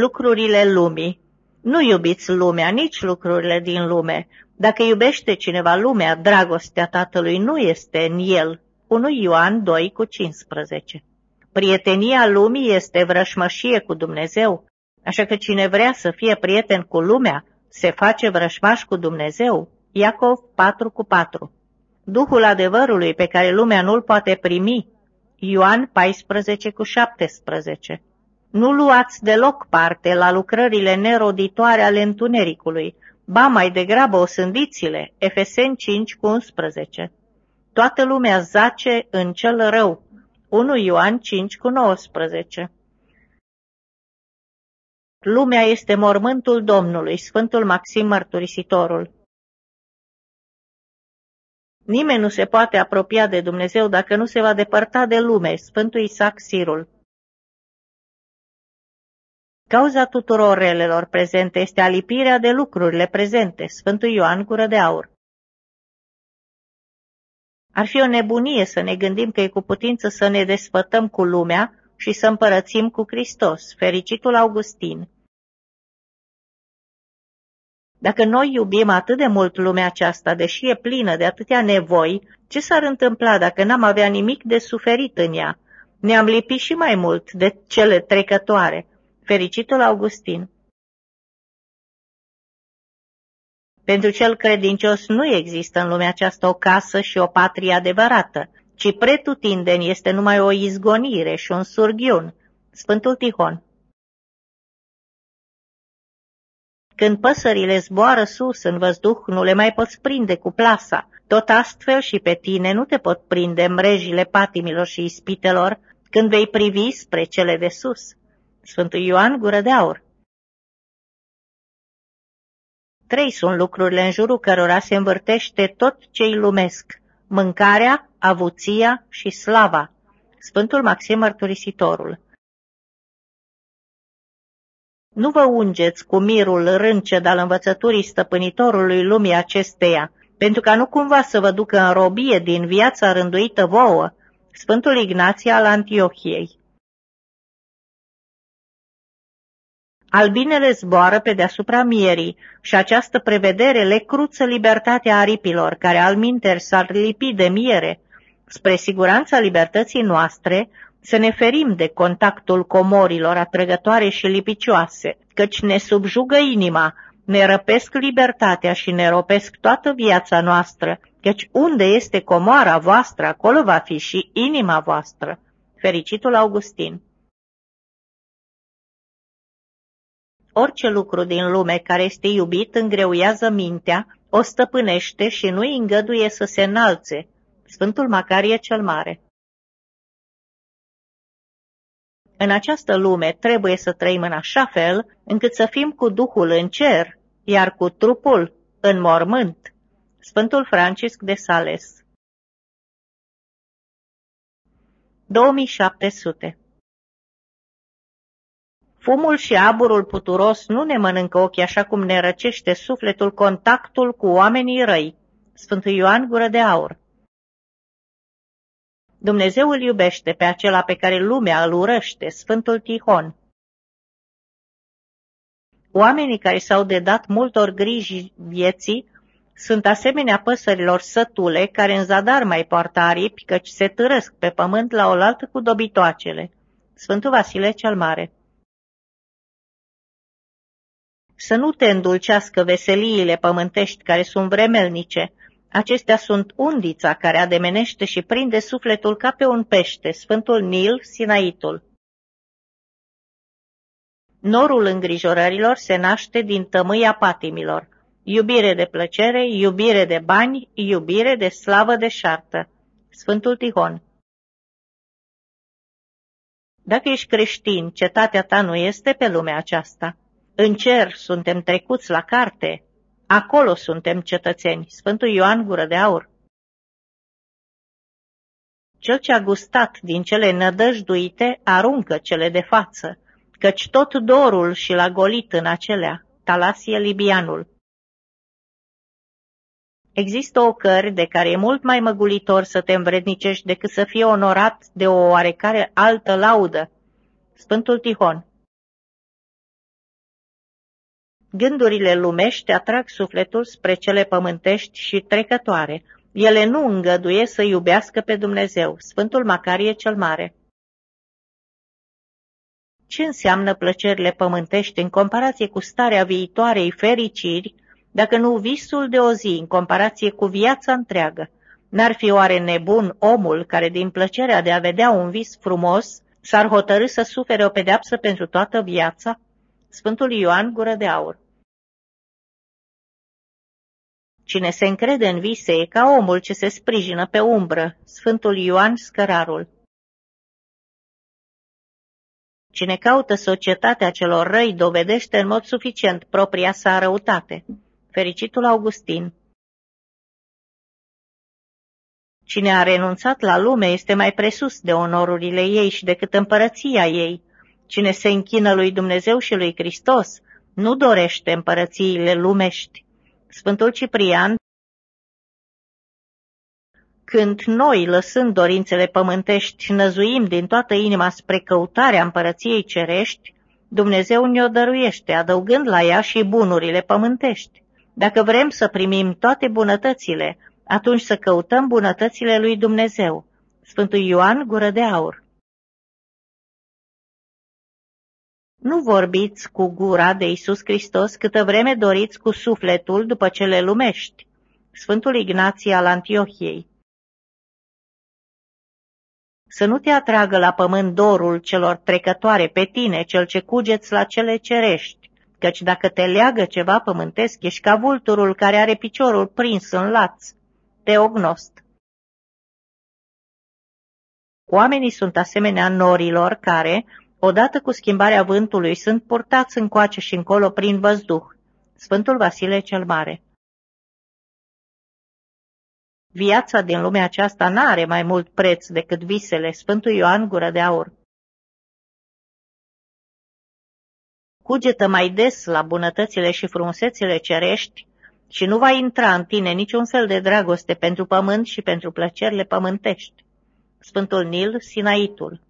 lucrurile lumii. Nu iubiți lumea, nici lucrurile din lume. Dacă iubește cineva lumea, dragostea Tatălui nu este în el. 1 Ioan 2 cu 15 Prietenia lumii este vrășmășie cu Dumnezeu, așa că cine vrea să fie prieten cu lumea, se face vrășmaș cu Dumnezeu. Iacov 4 cu 4 Duhul adevărului pe care lumea nu-l poate primi. Ioan 14 cu 17 Nu luați deloc parte la lucrările neroditoare ale întunericului, ba mai degrabă osândiți-le. Efeseni 5 cu 11 Toată lumea zace în cel rău. 1 Ioan 5 cu 19 Lumea este mormântul Domnului, Sfântul Maxim Mărturisitorul. Nimeni nu se poate apropia de Dumnezeu dacă nu se va depărta de lume, Sfântul Isaac Sirul. Cauza tuturor relelor prezente este alipirea de lucrurile prezente, Sfântul Ioan Gură de Aur. Ar fi o nebunie să ne gândim că e cu putință să ne desfătăm cu lumea și să împărățim cu Hristos, fericitul Augustin. Dacă noi iubim atât de mult lumea aceasta, deși e plină de atâtea nevoi, ce s-ar întâmpla dacă n-am avea nimic de suferit în ea? Ne-am lipit și mai mult de cele trecătoare. Fericitul Augustin Pentru cel credincios nu există în lumea aceasta o casă și o patrie adevărată, ci pretutindeni este numai o izgonire și un surghiun. Sfântul Tihon Când păsările zboară sus în văzduh, nu le mai poți prinde cu plasa. Tot astfel și pe tine nu te pot prinde mrejile patimilor și ispitelor când vei privi spre cele de sus. Sfântul Ioan Gură de Aur Trei sunt lucrurile în jurul cărora se învârtește tot ce-i lumesc, mâncarea, avuția și slava. Sfântul Maxim Mărturisitorul Nu vă ungeți cu mirul rânced al învățăturii stăpânitorului lumii acesteia, pentru ca nu cumva să vă ducă în robie din viața rânduită vouă. Sfântul Ignație al Antiohiei Albinele zboară pe deasupra mierii și această prevedere le cruță libertatea aripilor, care alminter s-ar lipi de miere. Spre siguranța libertății noastre, să ne ferim de contactul comorilor atrăgătoare și lipicioase, căci ne subjugă inima, ne răpesc libertatea și ne ropesc toată viața noastră, căci unde este comoara voastră, acolo va fi și inima voastră. Fericitul Augustin Orice lucru din lume care este iubit îngreuiază mintea, o stăpânește și nu îi îngăduie să se înalțe. Sfântul Macarie cel Mare În această lume trebuie să trăim în așa fel încât să fim cu Duhul în cer, iar cu trupul în mormânt. Sfântul Francisc de Sales 2700 Fumul și aburul puturos nu ne mănâncă ochii așa cum ne răcește sufletul contactul cu oamenii răi. Sfântul Ioan Gură de Aur Dumnezeu îl iubește pe acela pe care lumea îl urăște, Sfântul Tihon. Oamenii care s-au dedat multor griji vieții sunt asemenea păsărilor sătule care în zadar mai poartă aripi, căci se târăsc pe pământ la oaltă cu dobitoacele. Sfântul Vasile cel Mare să nu te îndulcească veseliile pământești care sunt vremelnice. Acestea sunt undița care ademenește și prinde sufletul ca pe un pește, Sfântul Nil, Sinaitul. Norul îngrijorărilor se naște din tămâia patimilor. Iubire de plăcere, iubire de bani, iubire de slavă de șartă. Sfântul Tihon Dacă ești creștin, cetatea ta nu este pe lumea aceasta. În cer suntem trecuți la carte, acolo suntem cetățeni. Sfântul Ioan Gură de Aur. Cel ce a gustat din cele nădăjduite aruncă cele de față, căci tot dorul și l-a golit în acelea. Talasie Libianul Există o cări de care e mult mai măgulitor să te învrednicești decât să fie onorat de o oarecare altă laudă. Sfântul Tihon Gândurile lumești atrag sufletul spre cele pământești și trecătoare. Ele nu îngăduie să iubească pe Dumnezeu. Sfântul Macarie cel Mare. Ce înseamnă plăcerile pământești în comparație cu starea viitoarei fericiri, dacă nu visul de o zi în comparație cu viața întreagă? N-ar fi oare nebun omul care din plăcerea de a vedea un vis frumos s-ar hotărâ să sufere o pedeapsă pentru toată viața? Sfântul Ioan Gură de Aur Cine se încrede în vise e ca omul ce se sprijină pe umbră, Sfântul Ioan Scărarul. Cine caută societatea celor răi dovedește în mod suficient propria sa răutate. Fericitul Augustin Cine a renunțat la lume este mai presus de onorurile ei și decât împărăția ei. Cine se închină lui Dumnezeu și lui Hristos nu dorește împărățiile lumești. Sfântul Ciprian când noi, lăsând dorințele pământești, năzuim din toată inima spre căutarea împărăției cerești, Dumnezeu ne-o dăruiește, adăugând la ea și bunurile pământești. Dacă vrem să primim toate bunătățile, atunci să căutăm bunătățile lui Dumnezeu. Sfântul Ioan Gură de Aur Nu vorbiți cu gura de Isus Hristos câtă vreme doriți cu sufletul după cele lumești. Sfântul Ignație al Antiohiei Să nu te atragă la pământ dorul celor trecătoare pe tine, cel ce cugeți la cele cerești, căci dacă te leagă ceva pământesc, ești ca vulturul care are piciorul prins în laț. Teognost Oamenii sunt asemenea norilor care, Odată cu schimbarea vântului sunt purtați încoace și încolo prin văzduh. Sfântul Vasile cel Mare Viața din lumea aceasta n-are mai mult preț decât visele, Sfântul Ioan Gură de Aur. Cugetă mai des la bunătățile și frumusețile cerești și nu va intra în tine niciun fel de dragoste pentru pământ și pentru plăcerile pământești. Sfântul Nil, Sinaitul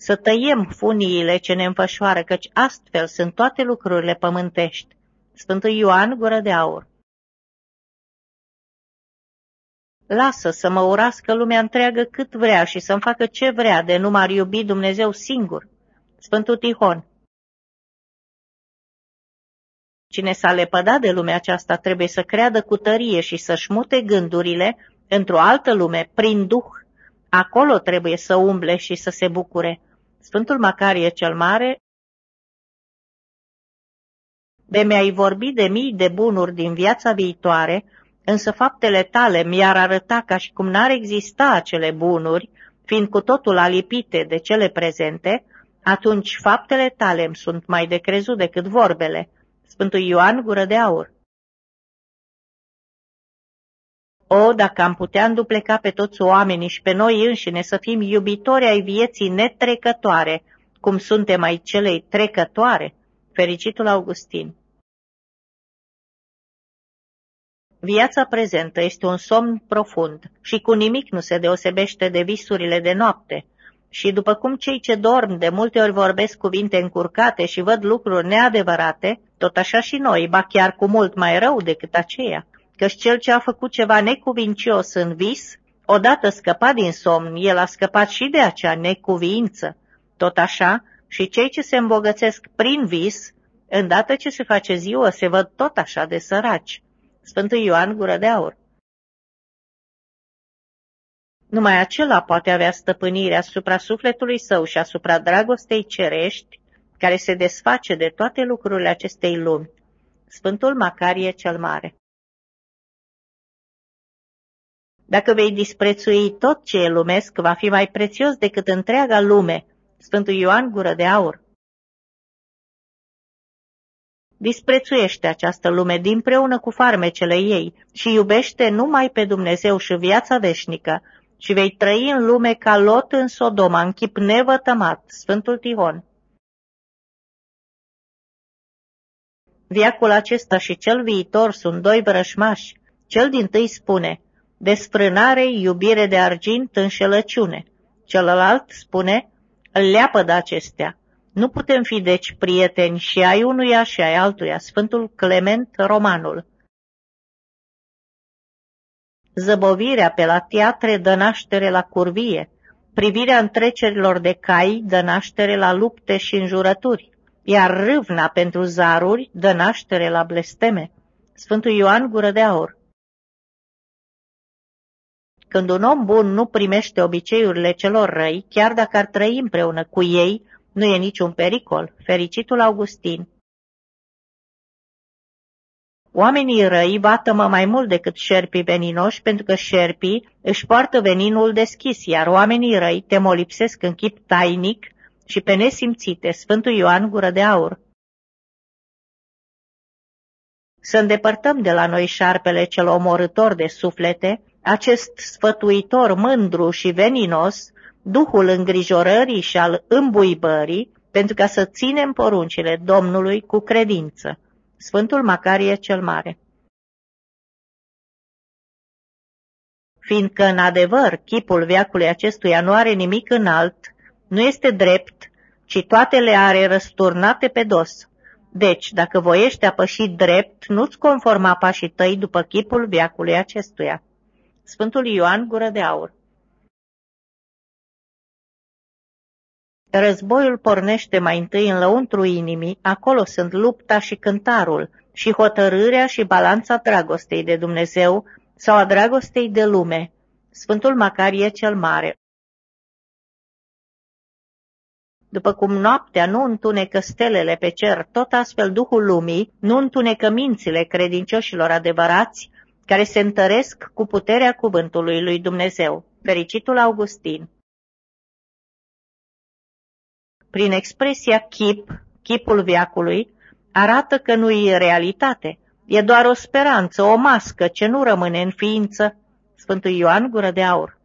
Să tăiem funiile ce ne înfășoară, căci astfel sunt toate lucrurile pământești. Sfântul Ioan, gură de aur. Lasă să mă urască lumea întreagă cât vrea și să-mi facă ce vrea, de nu m-ar iubi Dumnezeu singur. Sfântul Tihon. Cine s-a lepădat de lumea aceasta trebuie să creadă cu tărie și să-și mute gândurile într-o altă lume, prin Duh. Acolo trebuie să umble și să se bucure. Sfântul Macarie cel Mare, de mi-ai vorbit de mii de bunuri din viața viitoare, însă faptele tale mi-ar arăta ca și cum n-ar exista acele bunuri, fiind cu totul alipite de cele prezente, atunci faptele tale îmi sunt mai de crezut decât vorbele. Sfântul Ioan Gură de Aur O, dacă am putea îndupleca pe toți oamenii și pe noi înșine să fim iubitori ai vieții netrecătoare, cum suntem ai celei trecătoare, fericitul Augustin. Viața prezentă este un somn profund și cu nimic nu se deosebește de visurile de noapte. Și după cum cei ce dorm de multe ori vorbesc cuvinte încurcate și văd lucruri neadevărate, tot așa și noi, ba chiar cu mult mai rău decât aceea căci cel ce a făcut ceva necuvincios în vis, odată scăpat din somn, el a scăpat și de acea necuvință. Tot așa, și cei ce se îmbogățesc prin vis, îndată ce se face ziua, se văd tot așa de săraci. Sfântul Ioan Gură de Aur Numai acela poate avea stăpânire asupra sufletului său și asupra dragostei cerești, care se desface de toate lucrurile acestei lumi. Sfântul Macarie cel Mare Dacă vei disprețui tot ce e lumesc, va fi mai prețios decât întreaga lume. Sfântul Ioan Gură de Aur Disprețuiește această lume dinpreună cu farmecele ei și iubește numai pe Dumnezeu și viața veșnică și vei trăi în lume ca lot în Sodoma, în chip nevătămat. Sfântul Tihon Viacul acesta și cel viitor sunt doi vrășmași. Cel din tâi spune, desfrânare, iubire de argint, înșelăciune. Celălalt spune, îl leapă de acestea. Nu putem fi deci prieteni și ai unuia și ai altuia. Sfântul Clement Romanul. Zăbovirea pe la teatre dă naștere la curvie, privirea întrecerilor de cai dă naștere la lupte și înjurături, iar râvna pentru zaruri dă naștere la blesteme. Sfântul Ioan Gură de Aur Când un om bun nu primește obiceiurile celor răi, chiar dacă ar trăi împreună cu ei, nu e niciun pericol. Fericitul Augustin Oamenii răi vatămă mai mult decât șerpii veninoși, pentru că șerpii își poartă veninul deschis, iar oamenii răi te molipsesc în chip tainic și pe nesimțite. Sfântul Ioan Gură de Aur Să îndepărtăm de la noi șarpele cel omorător de suflete, acest sfătuitor mândru și veninos, duhul îngrijorării și al îmbuibării, pentru ca să ținem poruncile Domnului cu credință. Sfântul Macarie cel Mare Fiindcă, în adevăr, chipul veacului acestuia nu are nimic înalt, nu este drept, ci toate le are răsturnate pe dos. Deci, dacă voiești a păși drept, nu-ți conforma pașii tăi după chipul veacului acestuia. Sfântul Ioan Gură de Aur Războiul pornește mai întâi în lăuntru inimii, acolo sunt lupta și cântarul, și hotărârea și balanța dragostei de Dumnezeu sau a dragostei de lume. Sfântul Macarie cel Mare După cum noaptea nu întunecă stelele pe cer, tot astfel Duhul lumii nu întunecă mințile credincioșilor adevărați, care se întăresc cu puterea cuvântului lui Dumnezeu. Fericitul Augustin prin expresia chip, chipul viacului, arată că nu e realitate, e doar o speranță, o mască ce nu rămâne în ființă. Sfântul Ioan Gură de Aur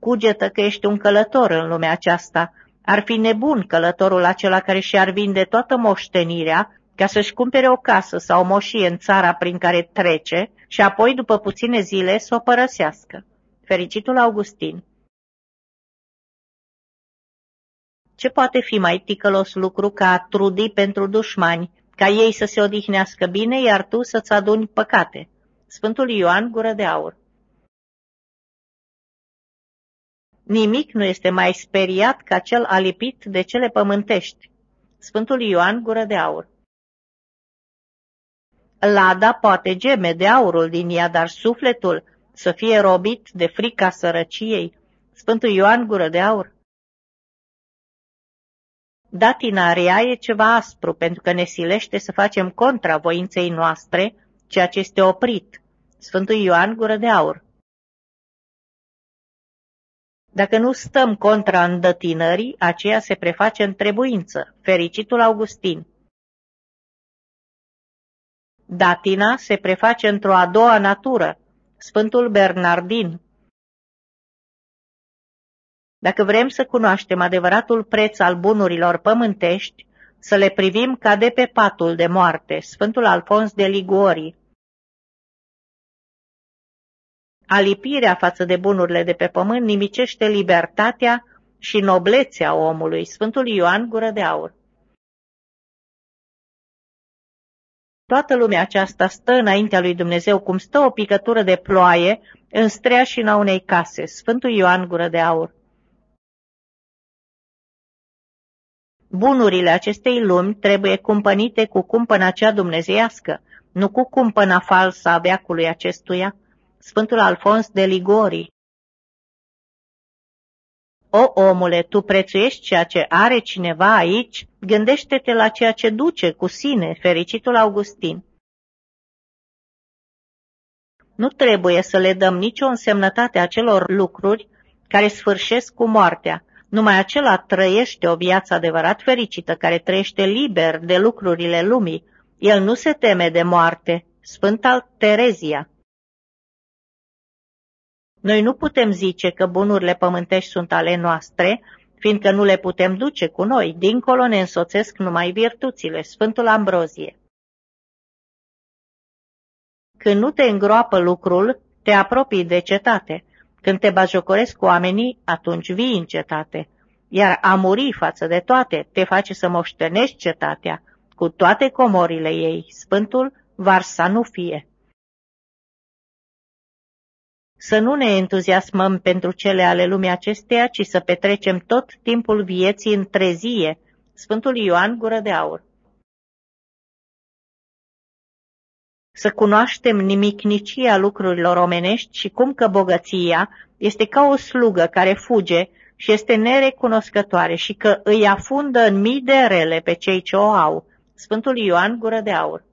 Cugetă că ești un călător în lumea aceasta. Ar fi nebun călătorul acela care și-ar vinde toată moștenirea ca să-și cumpere o casă sau o moșie în țara prin care trece și apoi, după puține zile, să o părăsească. Fericitul Augustin Ce poate fi mai ticălos lucru ca a trudi pentru dușmani, ca ei să se odihnească bine, iar tu să-ți aduni păcate? Sfântul Ioan Gură de Aur Nimic nu este mai speriat ca cel alipit de cele pământești. Sfântul Ioan Gură de Aur Lada poate geme de aurul din ea, dar sufletul să fie robit de frica sărăciei. Sfântul Ioan Gură de Aur Datinarea e ceva aspru pentru că ne silește să facem contra voinței noastre, ceea ce este oprit. Sfântul Ioan Gură de Aur Dacă nu stăm contra îndătinării, aceea se preface în trebuință. Fericitul Augustin Datina se preface într-o a doua natură. Sfântul Bernardin dacă vrem să cunoaștem adevăratul preț al bunurilor pământești, să le privim ca de pe patul de moarte, Sfântul Alfons de Liguori. Alipirea față de bunurile de pe pământ nimicește libertatea și noblețea omului, Sfântul Ioan Gură de Aur. Toată lumea aceasta stă înaintea lui Dumnezeu cum stă o picătură de ploaie în streașina unei case, Sfântul Ioan Gură de Aur. Bunurile acestei lumi trebuie cumpănite cu cumpăna cea dumnezeiască, nu cu cumpăna falsă a veacului acestuia. Sfântul Alfons de Ligori O, omule, tu prețuiești ceea ce are cineva aici? Gândește-te la ceea ce duce cu sine, fericitul Augustin. Nu trebuie să le dăm nicio însemnătate acelor lucruri care sfârșesc cu moartea, numai acela trăiește o viață adevărat fericită, care trăiește liber de lucrurile lumii. El nu se teme de moarte. Sfânta Terezia Noi nu putem zice că bunurile pământești sunt ale noastre, fiindcă nu le putem duce cu noi. Dincolo ne însoțesc numai virtuțile. Sfântul Ambrozie Când nu te îngroapă lucrul, te apropii de cetate. Când te bajocoresc cu oamenii, atunci vii în cetate. iar a muri față de toate te face să moștenești cetatea, cu toate comorile ei, Sfântul Varsa nu fie. Să nu ne entuziasmăm pentru cele ale lumii acesteia, ci să petrecem tot timpul vieții în trezie. Sfântul Ioan Gură de Aur Să cunoaștem nimicnicia lucrurilor omenești și cum că bogăția este ca o slugă care fuge și este nerecunoscătoare și că îi afundă în mii de rele pe cei ce o au. Sfântul Ioan Gură de Aur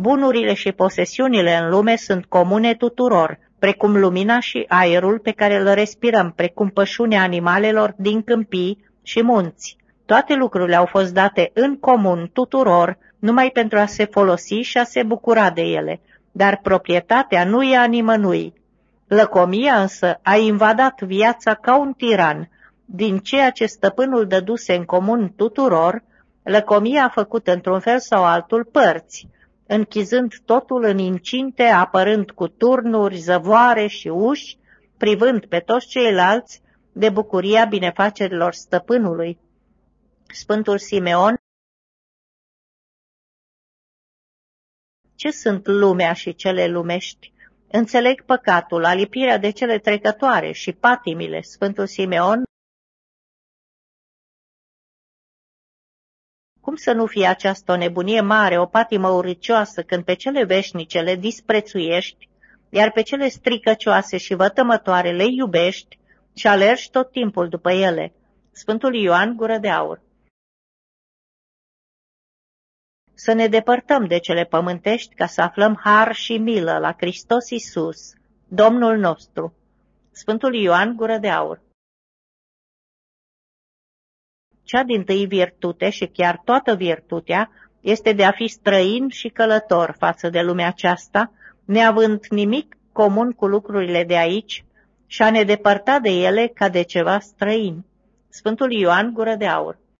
Bunurile și posesiunile în lume sunt comune tuturor, precum lumina și aerul pe care îl respirăm, precum pășunea animalelor din câmpii și munți. Toate lucrurile au fost date în comun tuturor, numai pentru a se folosi și a se bucura de ele, dar proprietatea nu e a nimănui. Lăcomia însă a invadat viața ca un tiran, din ceea ce stăpânul dăduse în comun tuturor, lăcomia a făcut într-un fel sau altul părți, închizând totul în incinte, apărând cu turnuri, zăvoare și uși, privând pe toți ceilalți de bucuria binefacerilor stăpânului. Sfântul Simeon Ce sunt lumea și cele lumești? Înțeleg păcatul, alipirea de cele trecătoare și patimile. Sfântul Simeon Cum să nu fie această o nebunie mare, o patimă uricioasă, când pe cele veșnice le disprețuiești, iar pe cele stricăcioase și vătămătoare le iubești și alergi tot timpul după ele? Sfântul Ioan Gură de Aur Să ne depărtăm de cele pământești ca să aflăm har și milă la Hristos Isus, Domnul nostru. Sfântul Ioan Gură de Aur cea din tâi virtute și chiar toată virtutea este de a fi străin și călător față de lumea aceasta, neavând nimic comun cu lucrurile de aici și a ne depărta de ele ca de ceva străin. Sfântul Ioan Gură de Aur